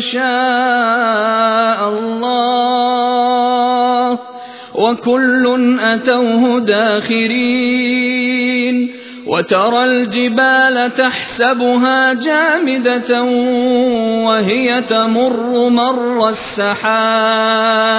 شاء الله وكل أتوه داخرين وترى الجبال تحسبها جامدة وهي تمر مر السحاب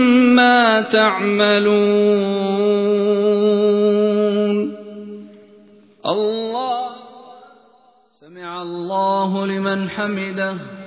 تعملون. الله. سمع الله لمن حمده.